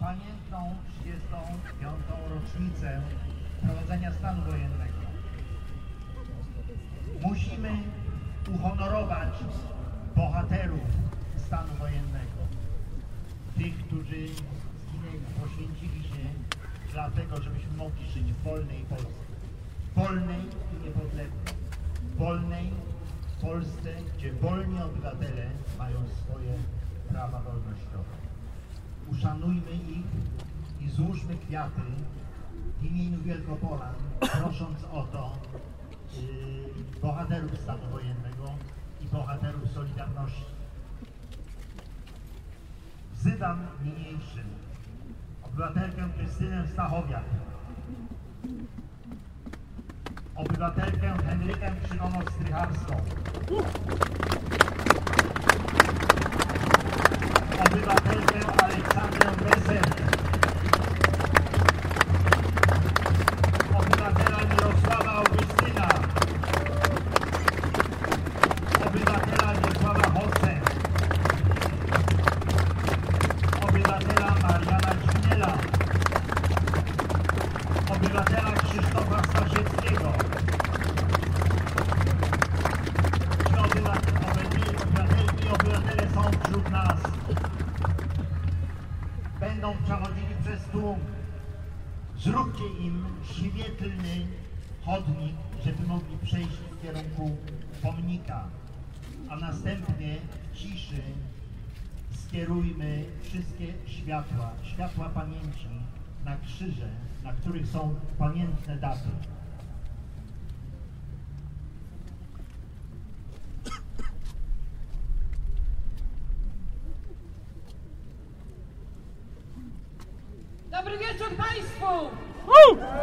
pamiętną 35. rocznicę wprowadzenia stanu wojennego. Musimy uhonorować bohaterów stanu wojennego. Tych, którzy zginęli, poświęcili się dlatego, żebyśmy mogli żyć w wolnej Polsce. Wolnej i niepodległej. Wolnej Polsce, gdzie wolni obywatele mają swoje prawa wolnościowe. Uszanujmy ich i złóżmy kwiaty w imieniu Wielkopolan, prosząc o to yy, bohaterów stanu wojennego i bohaterów Solidarności. Wzywam niniejszym obywatelkę Krystynę Stachowiak, obywatelkę Henrykę Krzywonos-Strycharską, obywatelkę Aleksandrę Weser, obywatela Mirosława Augustyna, obywatela Mirosława Hosse, obywatela Mariana Ćwinela, obywatela tłum. Zróbcie im świetlny chodnik, żeby mogli przejść w kierunku pomnika. A następnie w ciszy skierujmy wszystkie światła, światła pamięci na krzyże, na których są pamiętne daty.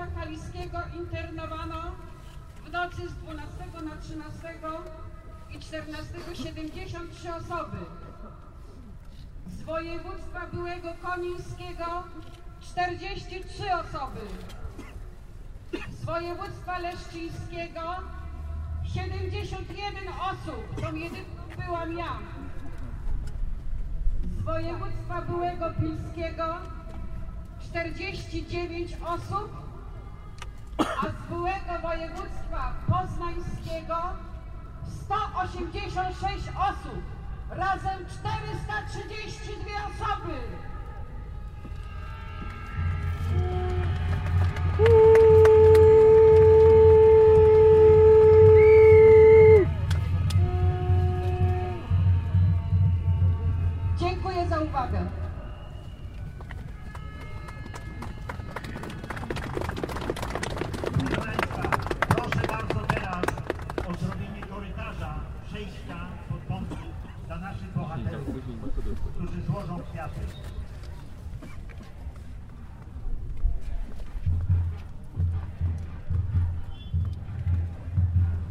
województwa kaliskiego internowano w nocy z 12 na 13 i 14 73 osoby. Z województwa byłego konińskiego 43 osoby. Z województwa leszczyńskiego 71 osób, tą jedynką byłam ja. Z województwa byłego pilskiego 49 osób, a z byłego województwa poznańskiego 186 osób. Razem 432 osoby.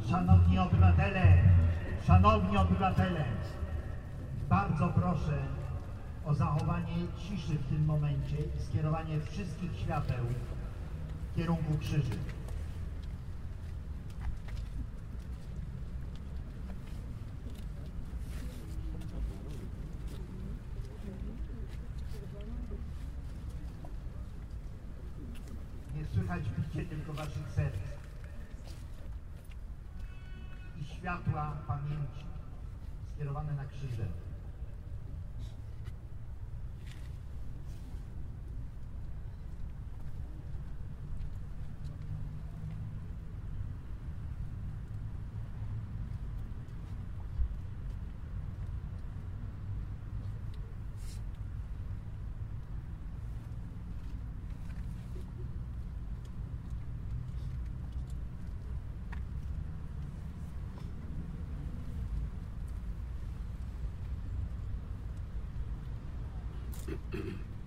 Szanowni obywatele, szanowni obywatele, bardzo proszę o zachowanie ciszy w tym momencie i skierowanie wszystkich świateł w kierunku krzyży. Słychać bicie tylko waszych serc i światła pamięci skierowane na krzyże. Mm-hmm.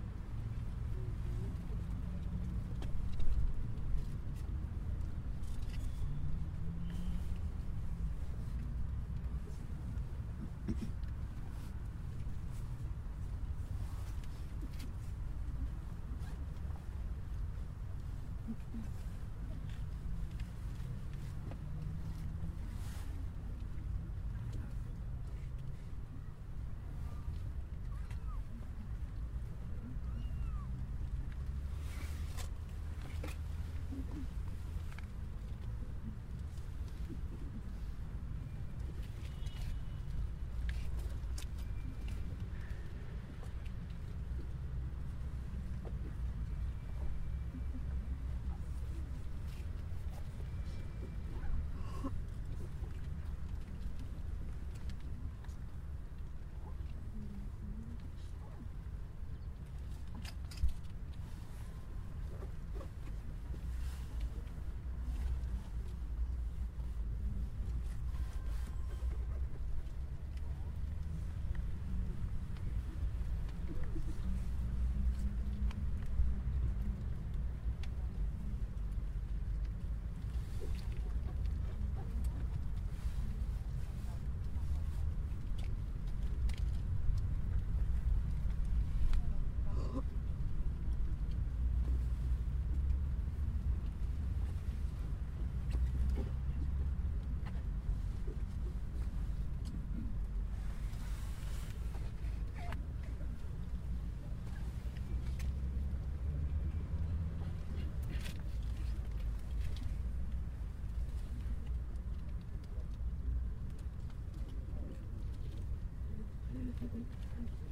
Thank you.